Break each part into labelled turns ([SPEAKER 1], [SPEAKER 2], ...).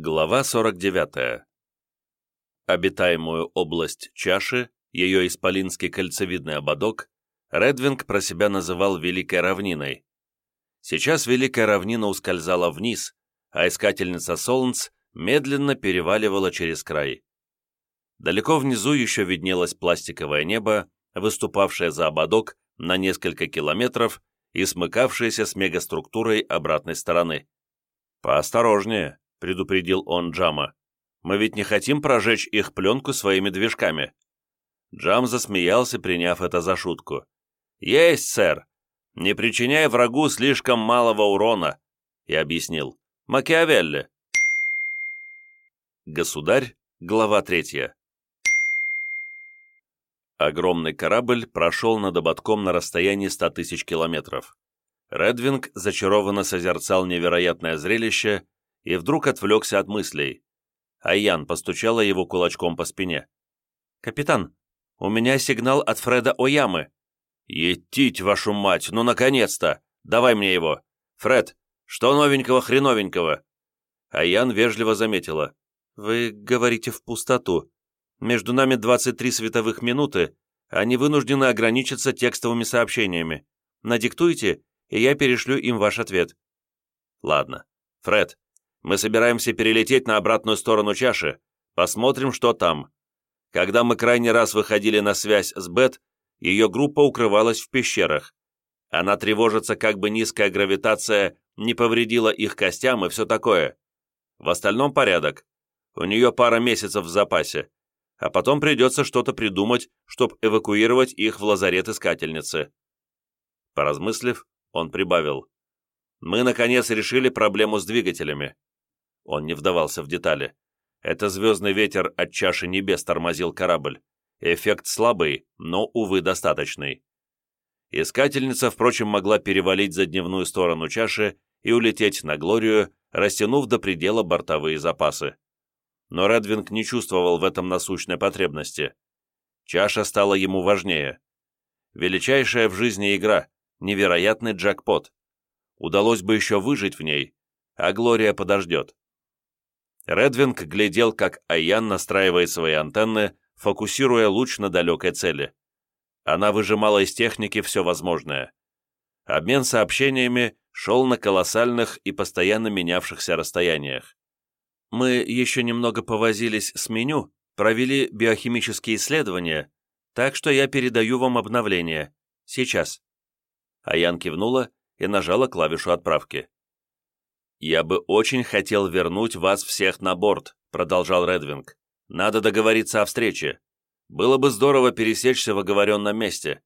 [SPEAKER 1] Глава 49. Обитаемую область чаши, ее исполинский кольцевидный ободок, Редвинг про себя называл Великой равниной. Сейчас Великая равнина ускользала вниз, а искательница Солнц медленно переваливала через край. Далеко внизу еще виднелось пластиковое небо, выступавшее за ободок на несколько километров и смыкавшееся с мегаструктурой обратной стороны. «Поосторожнее», — предупредил он Джама. «Мы ведь не хотим прожечь их пленку своими движками». Джам засмеялся, приняв это за шутку. «Есть, сэр! Не причиняй врагу слишком малого урона!» И объяснил. «Макиавелли!» Государь, глава третья. Огромный корабль прошел над ободком на расстоянии ста тысяч километров. Редвинг зачарованно созерцал невероятное зрелище и вдруг отвлекся от мыслей. Аян постучала его кулачком по спине. «Капитан, у меня сигнал от Фреда Оямы». «Етить, вашу мать, ну наконец-то! Давай мне его! Фред, что новенького-хреновенького?» Аян вежливо заметила. «Вы говорите в пустоту. Между нами 23 световых минуты, они вынуждены ограничиться текстовыми сообщениями. Надиктуйте, и я перешлю им ваш ответ». «Ладно. Фред, мы собираемся перелететь на обратную сторону чаши. Посмотрим, что там. Когда мы крайний раз выходили на связь с Бет, ее группа укрывалась в пещерах. Она тревожится, как бы низкая гравитация не повредила их костям и все такое. В остальном порядок. У нее пара месяцев в запасе. А потом придется что-то придумать, чтобы эвакуировать их в лазарет искательницы. Поразмыслив, он прибавил. Мы, наконец, решили проблему с двигателями. Он не вдавался в детали. Это звездный ветер от чаши небес тормозил корабль. Эффект слабый, но, увы, достаточный. Искательница, впрочем, могла перевалить за дневную сторону чаши и улететь на Глорию, растянув до предела бортовые запасы. Но Редвинг не чувствовал в этом насущной потребности. Чаша стала ему важнее. Величайшая в жизни игра, невероятный джекпот. Удалось бы еще выжить в ней, а Глория подождет. Редвинг глядел, как Аян настраивает свои антенны, фокусируя луч на далекой цели. Она выжимала из техники все возможное. Обмен сообщениями шел на колоссальных и постоянно менявшихся расстояниях. Мы еще немного повозились с меню, провели биохимические исследования, так что я передаю вам обновление. Сейчас». Аян кивнула и нажала клавишу отправки. «Я бы очень хотел вернуть вас всех на борт», — продолжал Редвинг. «Надо договориться о встрече. Было бы здорово пересечься в оговоренном месте.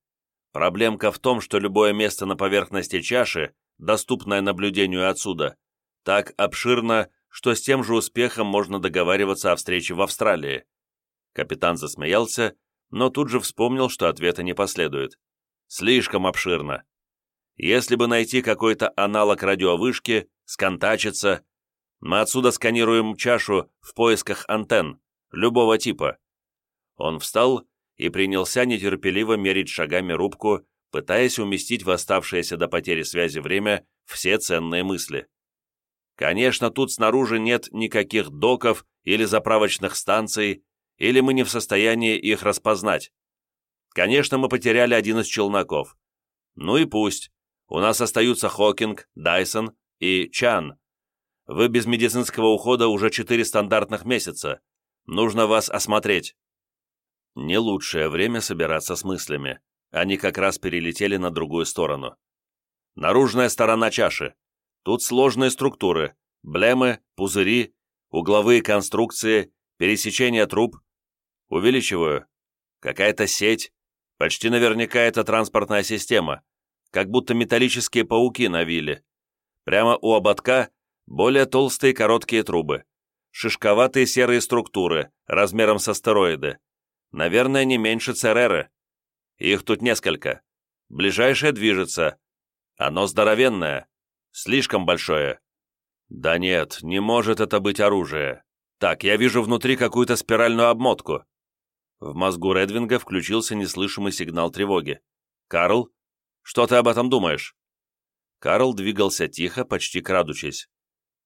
[SPEAKER 1] Проблемка в том, что любое место на поверхности чаши, доступное наблюдению отсюда, так обширно, что с тем же успехом можно договариваться о встрече в Австралии». Капитан засмеялся, но тут же вспомнил, что ответа не последует. «Слишком обширно. Если бы найти какой-то аналог радиовышки, сконтачиться, мы отсюда сканируем чашу в поисках антенн, любого типа». Он встал и принялся нетерпеливо мерить шагами рубку, пытаясь уместить в оставшееся до потери связи время все ценные мысли. Конечно, тут снаружи нет никаких доков или заправочных станций, или мы не в состоянии их распознать. Конечно, мы потеряли один из челноков. Ну и пусть. У нас остаются Хокинг, Дайсон и Чан. Вы без медицинского ухода уже четыре стандартных месяца. Нужно вас осмотреть». Не лучшее время собираться с мыслями. Они как раз перелетели на другую сторону. Наружная сторона чаши. Тут сложные структуры. Блемы, пузыри, угловые конструкции, пересечение труб. Увеличиваю. Какая-то сеть. Почти наверняка это транспортная система как будто металлические пауки на виле. Прямо у ободка более толстые короткие трубы, шишковатые серые структуры, размером с астероиды. Наверное, не меньше Цереры. Их тут несколько. Ближайшее движется. Оно здоровенное. Слишком большое. Да нет, не может это быть оружие. Так, я вижу внутри какую-то спиральную обмотку. В мозгу Редвинга включился неслышимый сигнал тревоги. «Карл, что ты об этом думаешь?» Карл двигался тихо, почти крадучись.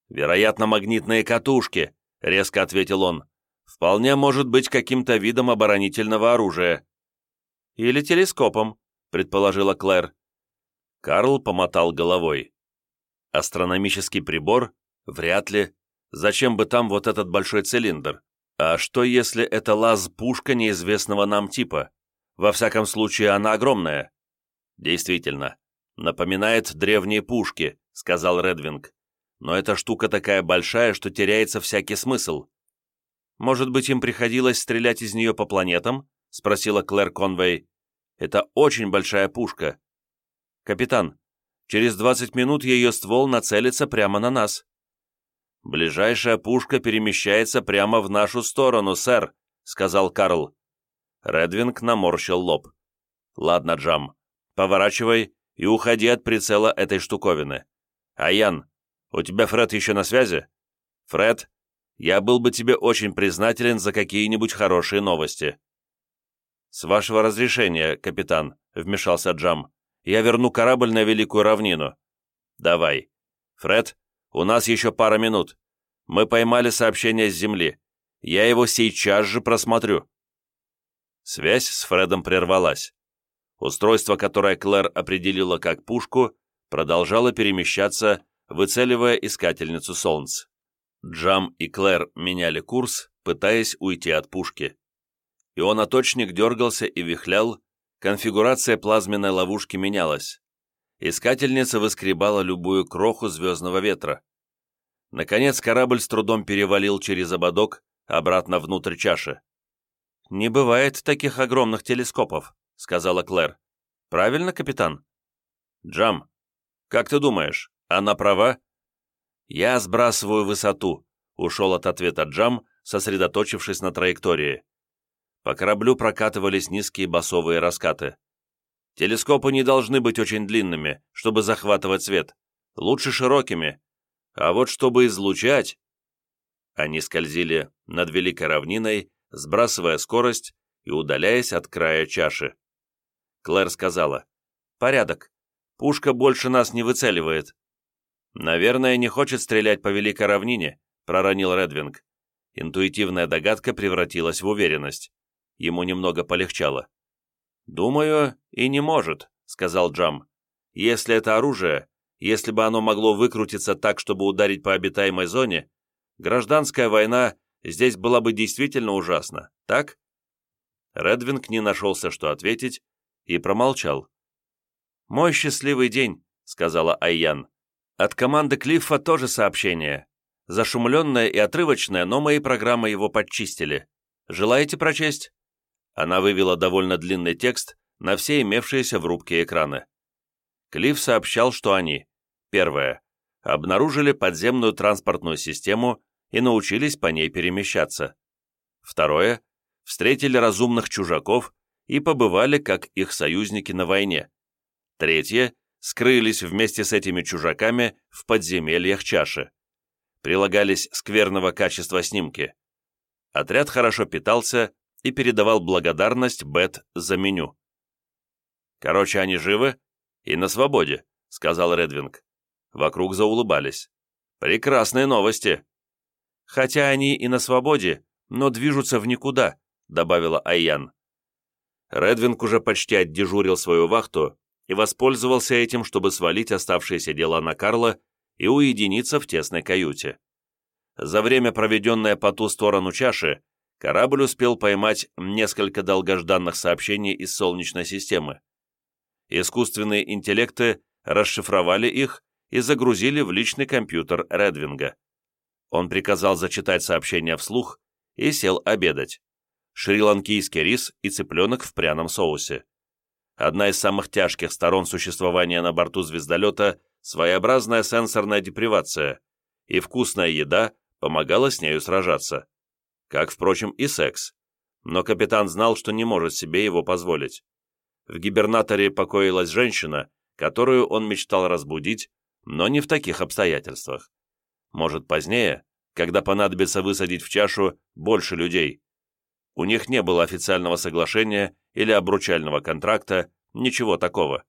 [SPEAKER 1] «Вероятно, магнитные катушки», — резко ответил он. «Вполне может быть каким-то видом оборонительного оружия». «Или телескопом», — предположила Клэр. Карл помотал головой. «Астрономический прибор? Вряд ли. Зачем бы там вот этот большой цилиндр? А что, если это лаз-пушка неизвестного нам типа? Во всяком случае, она огромная». «Действительно. Напоминает древние пушки», — сказал Редвинг. «Но эта штука такая большая, что теряется всякий смысл». «Может быть, им приходилось стрелять из нее по планетам?» — спросила Клэр Конвей. «Это очень большая пушка. «Капитан, через 20 минут ее ствол нацелится прямо на нас». «Ближайшая пушка перемещается прямо в нашу сторону, сэр», — сказал Карл. Редвинг наморщил лоб. «Ладно, Джам, поворачивай и уходи от прицела этой штуковины. Аян, у тебя Фред еще на связи? Фред, я был бы тебе очень признателен за какие-нибудь хорошие новости». «С вашего разрешения, капитан», — вмешался Джам я верну корабль на Великую Равнину. Давай. Фред, у нас еще пара минут. Мы поймали сообщение с Земли. Я его сейчас же просмотрю. Связь с Фредом прервалась. Устройство, которое Клэр определила как пушку, продолжало перемещаться, выцеливая искательницу Солнц. Джам и Клэр меняли курс, пытаясь уйти от пушки. Ионоточник дергался и вихлял, конфигурация плазменной ловушки менялась. Искательница выскребала любую кроху звездного ветра. Наконец корабль с трудом перевалил через ободок обратно внутрь чаши. «Не бывает таких огромных телескопов», — сказала Клэр. «Правильно, капитан?» «Джам, как ты думаешь, она права?» «Я сбрасываю высоту», — ушел от ответа Джам, сосредоточившись на траектории. По кораблю прокатывались низкие басовые раскаты. Телескопы не должны быть очень длинными, чтобы захватывать свет. Лучше широкими. А вот чтобы излучать... Они скользили над великой равниной, сбрасывая скорость и удаляясь от края чаши. Клэр сказала, «Порядок. Пушка больше нас не выцеливает». «Наверное, не хочет стрелять по великой равнине», — проронил Редвинг. Интуитивная догадка превратилась в уверенность. Ему немного полегчало. «Думаю, и не может», — сказал Джам. «Если это оружие, если бы оно могло выкрутиться так, чтобы ударить по обитаемой зоне, гражданская война здесь была бы действительно ужасна, так?» Редвинг не нашелся, что ответить, и промолчал. «Мой счастливый день», — сказала Айян. «От команды Клиффа тоже сообщение. Зашумленное и отрывочное, но мои программы его подчистили. Желаете прочесть?» Она вывела довольно длинный текст на все имевшиеся в рубке экраны. Клифф сообщал, что они, первое, обнаружили подземную транспортную систему и научились по ней перемещаться. Второе, встретили разумных чужаков и побывали как их союзники на войне. Третье, скрылись вместе с этими чужаками в подземельях чаши. Прилагались скверного качества снимки. Отряд хорошо питался и передавал благодарность Бет за меню. «Короче, они живы и на свободе», — сказал Редвинг. Вокруг заулыбались. «Прекрасные новости!» «Хотя они и на свободе, но движутся в никуда», — добавила Айян. Редвинг уже почти отдежурил свою вахту и воспользовался этим, чтобы свалить оставшиеся дела на Карла и уединиться в тесной каюте. За время, проведенное по ту сторону чаши, корабль успел поймать несколько долгожданных сообщений из Солнечной системы. Искусственные интеллекты расшифровали их и загрузили в личный компьютер Редвинга. Он приказал зачитать сообщения вслух и сел обедать. Шри-ланкийский рис и цыпленок в пряном соусе. Одна из самых тяжких сторон существования на борту звездолета – своеобразная сенсорная депривация, и вкусная еда помогала с нею сражаться как, впрочем, и секс. Но капитан знал, что не может себе его позволить. В гибернаторе покоилась женщина, которую он мечтал разбудить, но не в таких обстоятельствах. Может, позднее, когда понадобится высадить в чашу больше людей. У них не было официального соглашения или обручального контракта, ничего такого.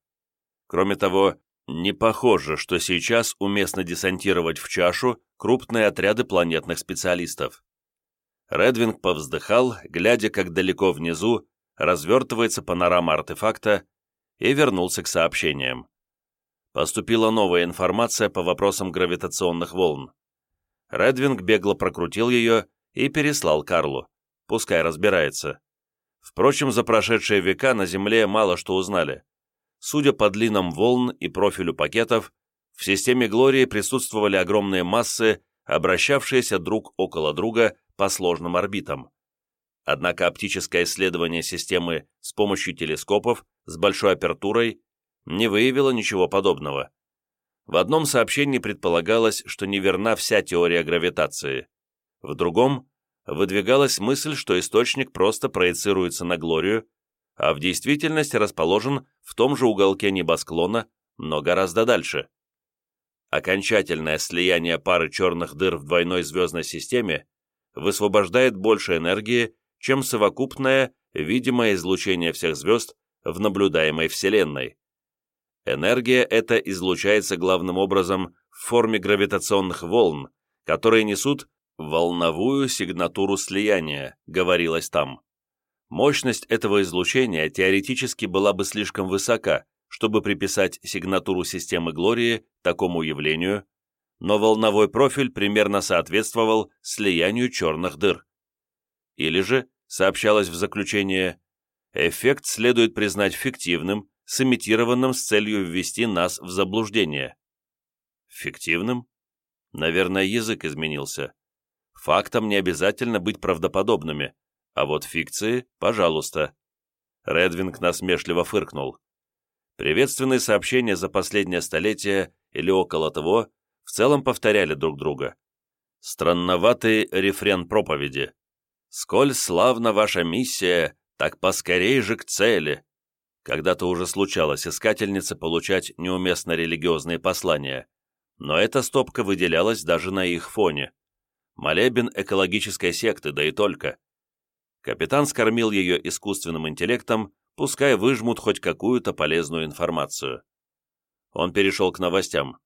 [SPEAKER 1] Кроме того, Не похоже, что сейчас уместно десантировать в чашу крупные отряды планетных специалистов. Редвинг повздыхал, глядя, как далеко внизу развертывается панорама артефакта, и вернулся к сообщениям. Поступила новая информация по вопросам гравитационных волн. Редвинг бегло прокрутил ее и переслал Карлу. Пускай разбирается. Впрочем, за прошедшие века на Земле мало что узнали. Судя по длинам волн и профилю пакетов, в системе Глории присутствовали огромные массы, обращавшиеся друг около друга по сложным орбитам. Однако оптическое исследование системы с помощью телескопов с большой апертурой не выявило ничего подобного. В одном сообщении предполагалось, что неверна вся теория гравитации. В другом выдвигалась мысль, что источник просто проецируется на Глорию, а в действительности расположен в том же уголке небосклона, но гораздо дальше. Окончательное слияние пары черных дыр в двойной звездной системе высвобождает больше энергии, чем совокупное видимое излучение всех звезд в наблюдаемой Вселенной. Энергия эта излучается главным образом в форме гравитационных волн, которые несут волновую сигнатуру слияния, говорилось там. Мощность этого излучения теоретически была бы слишком высока, чтобы приписать сигнатуру системы Глории такому явлению, но волновой профиль примерно соответствовал слиянию черных дыр. Или же, сообщалось в заключение, эффект следует признать фиктивным, сымитированным с целью ввести нас в заблуждение. Фиктивным? Наверное, язык изменился. Фактам не обязательно быть правдоподобными, а вот фикции – пожалуйста. Редвинг насмешливо фыркнул. Приветственные сообщения за последнее столетие или около того в целом повторяли друг друга. Странноватый рефрен проповеди. «Сколь славна ваша миссия, так поскорей же к цели!» Когда-то уже случалось искательнице получать неуместно религиозные послания, но эта стопка выделялась даже на их фоне. Молебен экологической секты, да и только. Капитан скормил ее искусственным интеллектом, пускай выжмут хоть какую-то полезную информацию. Он перешел к новостям.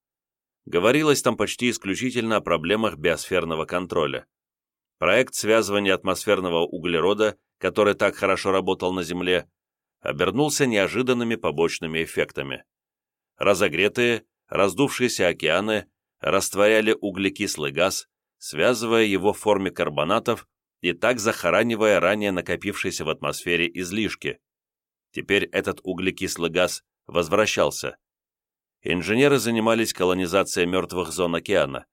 [SPEAKER 1] Говорилось там почти исключительно о проблемах биосферного контроля. Проект связывания атмосферного углерода, который так хорошо работал на Земле, обернулся неожиданными побочными эффектами. Разогретые, раздувшиеся океаны растворяли углекислый газ, связывая его в форме карбонатов и так захоранивая ранее накопившиеся в атмосфере излишки. Теперь этот углекислый газ возвращался. Инженеры занимались колонизацией мертвых зон океана.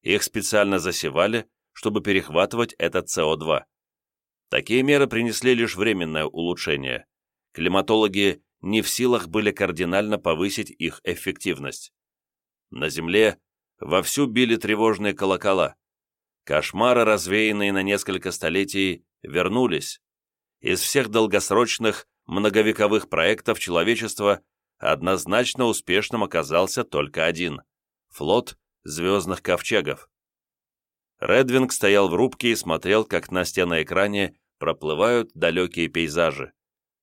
[SPEAKER 1] Их специально засевали, чтобы перехватывать этот СО2. Такие меры принесли лишь временное улучшение. Климатологи не в силах были кардинально повысить их эффективность. На Земле вовсю били тревожные колокола. Кошмары, развеянные на несколько столетий, вернулись. Из всех долгосрочных, многовековых проектов человечества однозначно успешным оказался только один – флот звездных ковчегов. Редвинг стоял в рубке и смотрел, как на стеноэкране проплывают далекие пейзажи.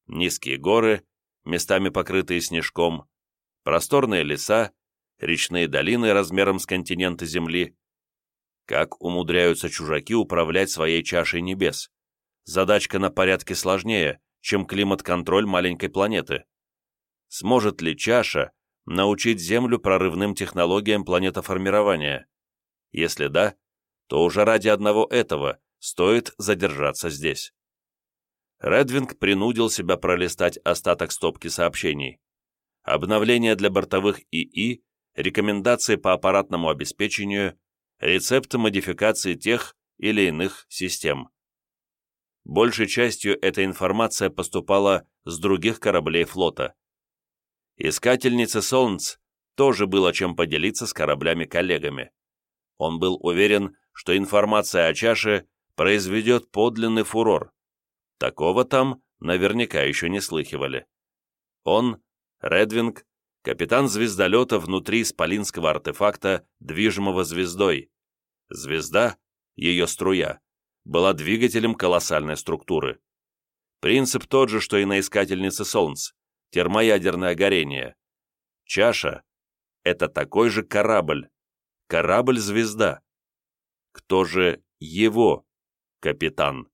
[SPEAKER 1] Низкие горы, местами покрытые снежком, просторные леса, речные долины размером с континенты Земли, как умудряются чужаки управлять своей чашей небес? Задачка на порядке сложнее, чем климат-контроль маленькой планеты. Сможет ли чаша научить Землю прорывным технологиям планетоформирования? Если да, то уже ради одного этого стоит задержаться здесь. Редвинг принудил себя пролистать остаток стопки сообщений. Обновления для бортовых ИИ, рекомендации по аппаратному обеспечению, рецепты модификации тех или иных систем. Большей частью эта информация поступала с других кораблей флота. Искательнице Солнц тоже было чем поделиться с кораблями-коллегами. Он был уверен, что информация о чаше произведет подлинный фурор. Такого там наверняка еще не слыхивали. Он, Редвинг, капитан звездолета внутри исполинского артефакта, движимого звездой. Звезда, ее струя, была двигателем колоссальной структуры. Принцип тот же, что и на искательнице Солнц, термоядерное горение. Чаша это такой же корабль. Корабль-звезда. Кто же его капитан?